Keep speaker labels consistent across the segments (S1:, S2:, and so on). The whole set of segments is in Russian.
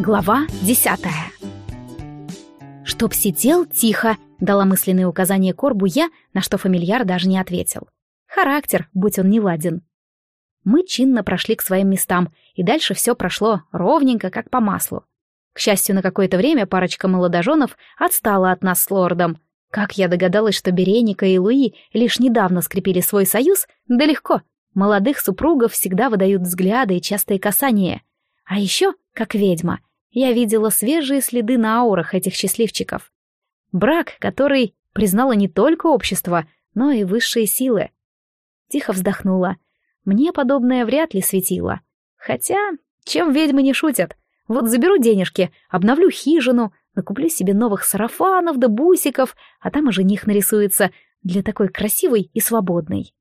S1: Глава десятая «Чтоб сидел тихо», — дала мысленное указание Корбу я, на что фамильяр даже не ответил. Характер, будь он не ладен. Мы чинно прошли к своим местам, и дальше все прошло ровненько, как по маслу. К счастью, на какое-то время парочка молодоженов отстала от нас с лордом. Как я догадалась, что Береника и Луи лишь недавно скрепили свой союз, да легко. Молодых супругов всегда выдают взгляды и частые касания. А еще, как ведьма, я видела свежие следы на аурах этих счастливчиков. Брак, который признало не только общество, но и высшие силы. Тихо вздохнула. Мне подобное вряд ли светило. Хотя, чем ведьмы не шутят? Вот заберу денежки, обновлю хижину, накуплю себе новых сарафанов да бусиков, а там и жених нарисуется для такой красивой и свободной.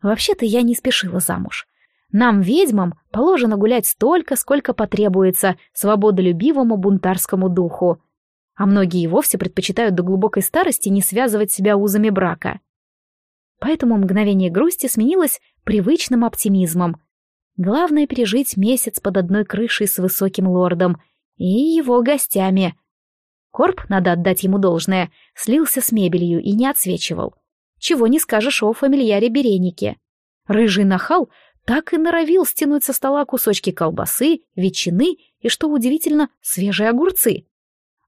S1: Вообще-то я не спешила замуж. Нам, ведьмам, положено гулять столько, сколько потребуется свободолюбивому бунтарскому духу. А многие и вовсе предпочитают до глубокой старости не связывать себя узами брака. Поэтому мгновение грусти сменилось привычным оптимизмом. Главное пережить месяц под одной крышей с высоким лордом и его гостями. Корп, надо отдать ему должное, слился с мебелью и не отсвечивал. Чего не скажешь о фамильяре Беренике. Рыжий нахал так и норовил стянуть со стола кусочки колбасы, ветчины и, что удивительно, свежие огурцы.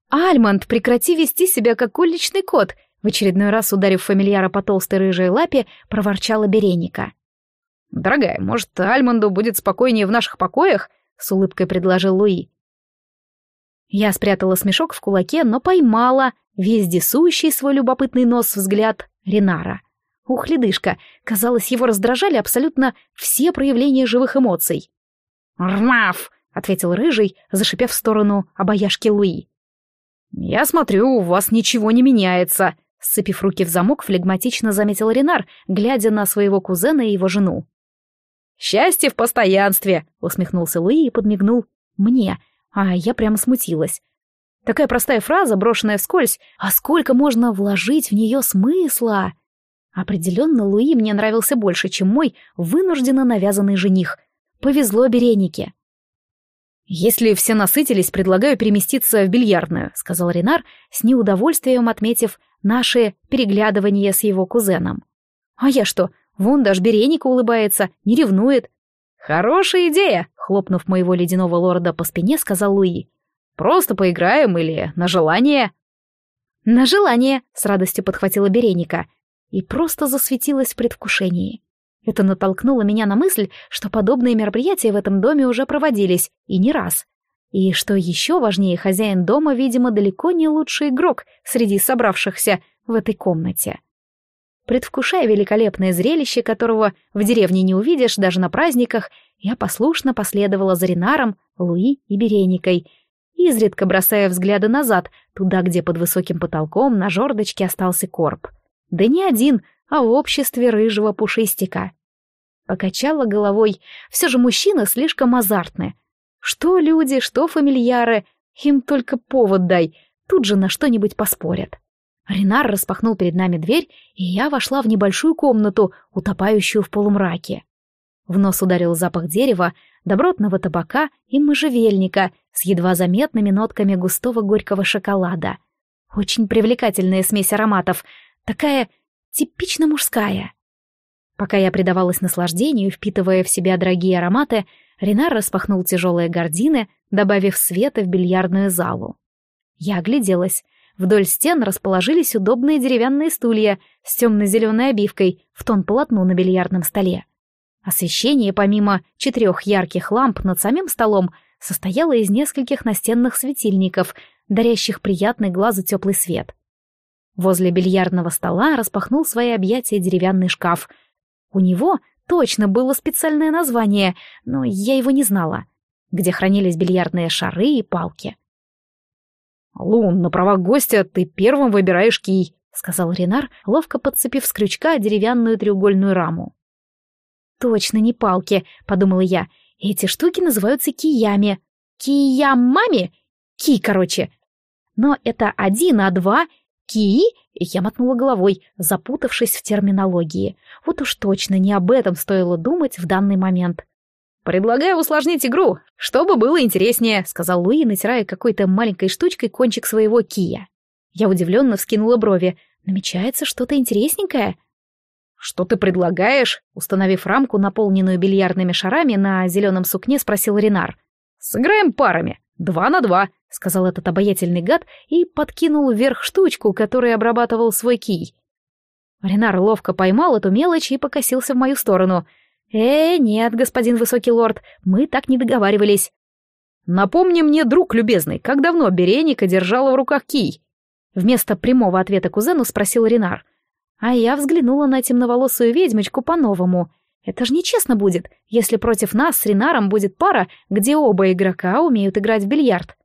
S1: «Альмонд, прекрати вести себя как уличный кот!» В очередной раз, ударив фамильяра по толстой рыжей лапе, проворчала Береника. «Дорогая, может, Альмонду будет спокойнее в наших покоях?» — с улыбкой предложил Луи. Я спрятала смешок в кулаке, но поймала вездесущий свой любопытный нос взгляд Ринара. Ух, ледышка, казалось, его раздражали абсолютно все проявления живых эмоций. «Рмаф!» — ответил Рыжий, зашипев в сторону обаяшки Луи. «Я смотрю, у вас ничего не меняется», — сцепив руки в замок, флегматично заметил Ренар, глядя на своего кузена и его жену. «Счастье в постоянстве!» — усмехнулся Луи и подмигнул мне, а я прямо смутилась. Такая простая фраза, брошенная вскользь, а сколько можно вложить в нее смысла? Определенно, Луи мне нравился больше, чем мой вынужденно навязанный жених. Повезло Беренике. «Если все насытились, предлагаю переместиться в бильярдную», — сказал Ренар, с неудовольствием отметив наше переглядывание с его кузеном. «А я что? Вон даже Береника улыбается, не ревнует». «Хорошая идея», — хлопнув моего ледяного лорда по спине, сказал Луи. Просто поиграем или на желание?» «На желание», — с радостью подхватила Береника и просто засветилась в предвкушении. Это натолкнуло меня на мысль, что подобные мероприятия в этом доме уже проводились, и не раз. И что еще важнее, хозяин дома, видимо, далеко не лучший игрок среди собравшихся в этой комнате. Предвкушая великолепное зрелище, которого в деревне не увидишь даже на праздниках, я послушно последовала за Ренаром, Луи и Береникой, изредка бросая взгляды назад, туда, где под высоким потолком на жердочке остался корп. Да не один, а в обществе рыжего пушистика. Покачала головой, все же мужчины слишком азартны. Что люди, что фамильяры, им только повод дай, тут же на что-нибудь поспорят. Ренар распахнул перед нами дверь, и я вошла в небольшую комнату, утопающую в полумраке. В нос ударил запах дерева, добротного табака и можжевельника с едва заметными нотками густого горького шоколада. Очень привлекательная смесь ароматов, такая типично мужская. Пока я предавалась наслаждению, впитывая в себя дорогие ароматы, Ренар распахнул тяжелые гардины, добавив света в бильярдную залу. Я огляделась. Вдоль стен расположились удобные деревянные стулья с темно-зеленой обивкой в тон полотну на бильярдном столе. Освещение, помимо четырех ярких ламп над самим столом, состояло из нескольких настенных светильников, дарящих приятный глазу теплый свет. Возле бильярдного стола распахнул свои объятия деревянный шкаф. У него точно было специальное название, но я его не знала, где хранились бильярдные шары и палки. «Лун, на правах гостя ты первым выбираешь кий», — сказал Ренар, ловко подцепив с крючка деревянную треугольную раму. Точно не палки, подумала я. Эти штуки называются киями. Киямами? Ки, короче. Но это один, а два ки? Я мотнула головой, запутавшись в терминологии. Вот уж точно не об этом стоило думать в данный момент. «Предлагаю усложнить игру, чтобы было интереснее», — сказал Луи, натирая какой-то маленькой штучкой кончик своего кия. Я удивленно вскинула брови. Намечается что-то интересненькое. «Что ты предлагаешь?» Установив рамку, наполненную бильярдными шарами, на зеленом сукне спросил Ренар. «Сыграем парами. Два на два», — сказал этот обаятельный гад и подкинул вверх штучку, которой обрабатывал свой кий. Ренар ловко поймал эту мелочь и покосился в мою сторону. «Э, нет, господин высокий лорд, мы так не договаривались». «Напомни мне, друг любезный, как давно Береника держала в руках кий?» Вместо прямого ответа кузену спросил Ренар. А я взглянула на темноволосую ведьмочку по-новому. Это же нечестно будет, если против нас с Ренаром будет пара, где оба игрока умеют играть в бильярд.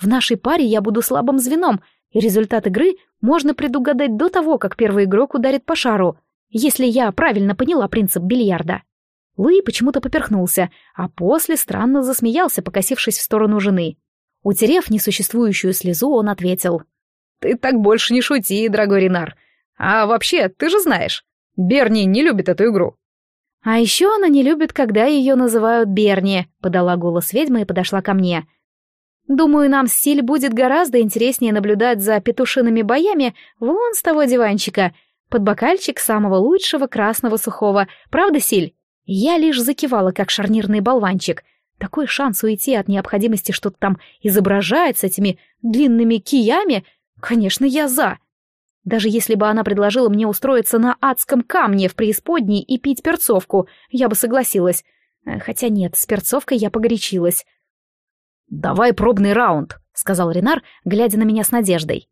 S1: В нашей паре я буду слабым звеном, и результат игры можно предугадать до того, как первый игрок ударит по шару, если я правильно поняла принцип бильярда. Луи почему-то поперхнулся, а после странно засмеялся, покосившись в сторону жены. Утерев несуществующую слезу, он ответил. «Ты так больше не шути, дорогой Ренар. А вообще, ты же знаешь, Берни не любит эту игру». «А еще она не любит, когда ее называют Берни», — подала голос ведьма и подошла ко мне. Думаю, нам с Силь будет гораздо интереснее наблюдать за петушиными боями вон с того диванчика, под бокальчик самого лучшего красного сухого. Правда, Силь? Я лишь закивала, как шарнирный болванчик. Такой шанс уйти от необходимости что-то там изображать с этими длинными киями, конечно, я за. Даже если бы она предложила мне устроиться на адском камне в преисподней и пить перцовку, я бы согласилась. Хотя нет, с перцовкой я погорячилась. «Давай пробный раунд», — сказал Ренар, глядя на меня с надеждой.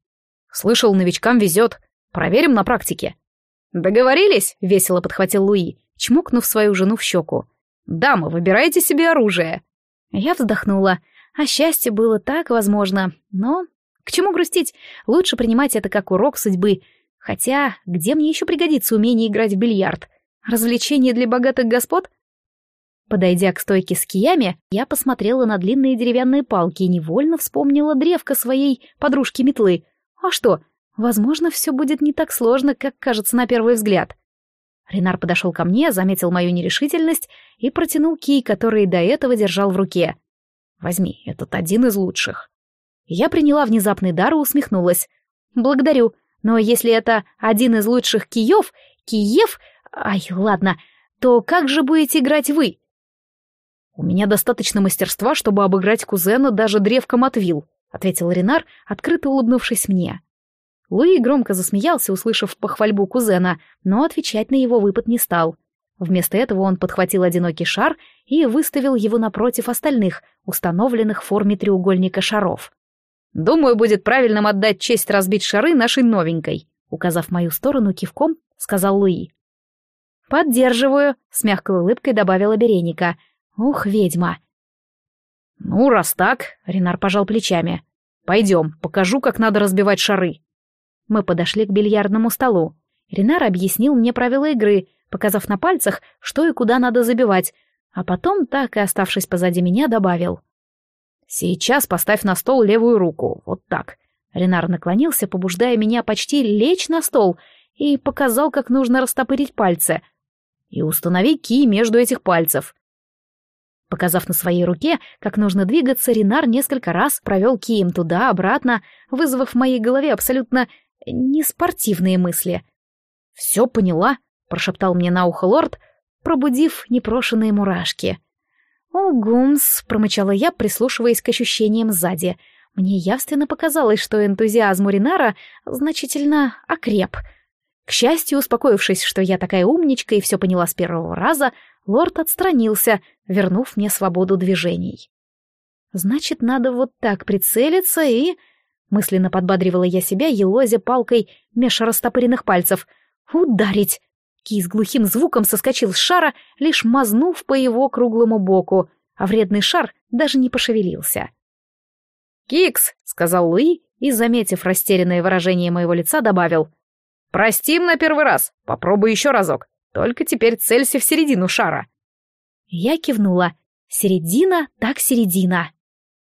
S1: «Слышал, новичкам везет. Проверим на практике». «Договорились?» — весело подхватил Луи, чмокнув свою жену в щеку. «Дамы, выбирайте себе оружие». Я вздохнула. А счастье было так возможно, но... К чему грустить? Лучше принимать это как урок судьбы. Хотя, где мне еще пригодится умение играть в бильярд? Развлечение для богатых господ? Подойдя к стойке с киями, я посмотрела на длинные деревянные палки и невольно вспомнила древко своей подружки метлы. А что, возможно, все будет не так сложно, как кажется на первый взгляд. Ренар подошел ко мне, заметил мою нерешительность и протянул кий, который до этого держал в руке. «Возьми, этот один из лучших». Я приняла внезапный дар и усмехнулась. «Благодарю, но если это один из лучших киев, киев... Ай, ладно, то как же будете играть вы?» «У меня достаточно мастерства, чтобы обыграть кузена даже древком отвил», — ответил Ренар, открыто улыбнувшись мне. Луи громко засмеялся, услышав похвальбу кузена, но отвечать на его выпад не стал. Вместо этого он подхватил одинокий шар и выставил его напротив остальных, установленных в форме треугольника шаров. «Думаю, будет правильным отдать честь разбить шары нашей новенькой», указав мою сторону кивком, сказал Луи. «Поддерживаю», — с мягкой улыбкой добавила Береника, Ух, ведьма. Ну, раз так, Ренар пожал плечами. Пойдем, покажу, как надо разбивать шары. Мы подошли к бильярдному столу. Ренар объяснил мне правила игры, показав на пальцах, что и куда надо забивать, а потом, так и оставшись позади меня, добавил. «Сейчас поставь на стол левую руку, вот так». Ренар наклонился, побуждая меня почти лечь на стол, и показал, как нужно растопырить пальцы. «И установи ки между этих пальцев. Показав на своей руке, как нужно двигаться, Ренар несколько раз провел кием туда-обратно, вызвав в моей голове абсолютно неспортивные мысли. «Все поняла», — прошептал мне на ухо лорд, пробудив непрошенные мурашки. «Угумс», — промычала я, прислушиваясь к ощущениям сзади. Мне явственно показалось, что энтузиазм у Ринара значительно окреп. К счастью, успокоившись, что я такая умничка и все поняла с первого раза, лорд отстранился, вернув мне свободу движений. «Значит, надо вот так прицелиться и...» Мысленно подбадривала я себя, елозя палкой меж растопыренных пальцев. «Ударить!» Ки с глухим звуком соскочил с шара, лишь мазнув по его круглому боку, а вредный шар даже не пошевелился. «Кикс!» — сказал Луи и, заметив растерянное выражение моего лица, добавил. «Простим на первый раз, попробуй еще разок. Только теперь целься в середину шара. Я кивнула. Середина так середина.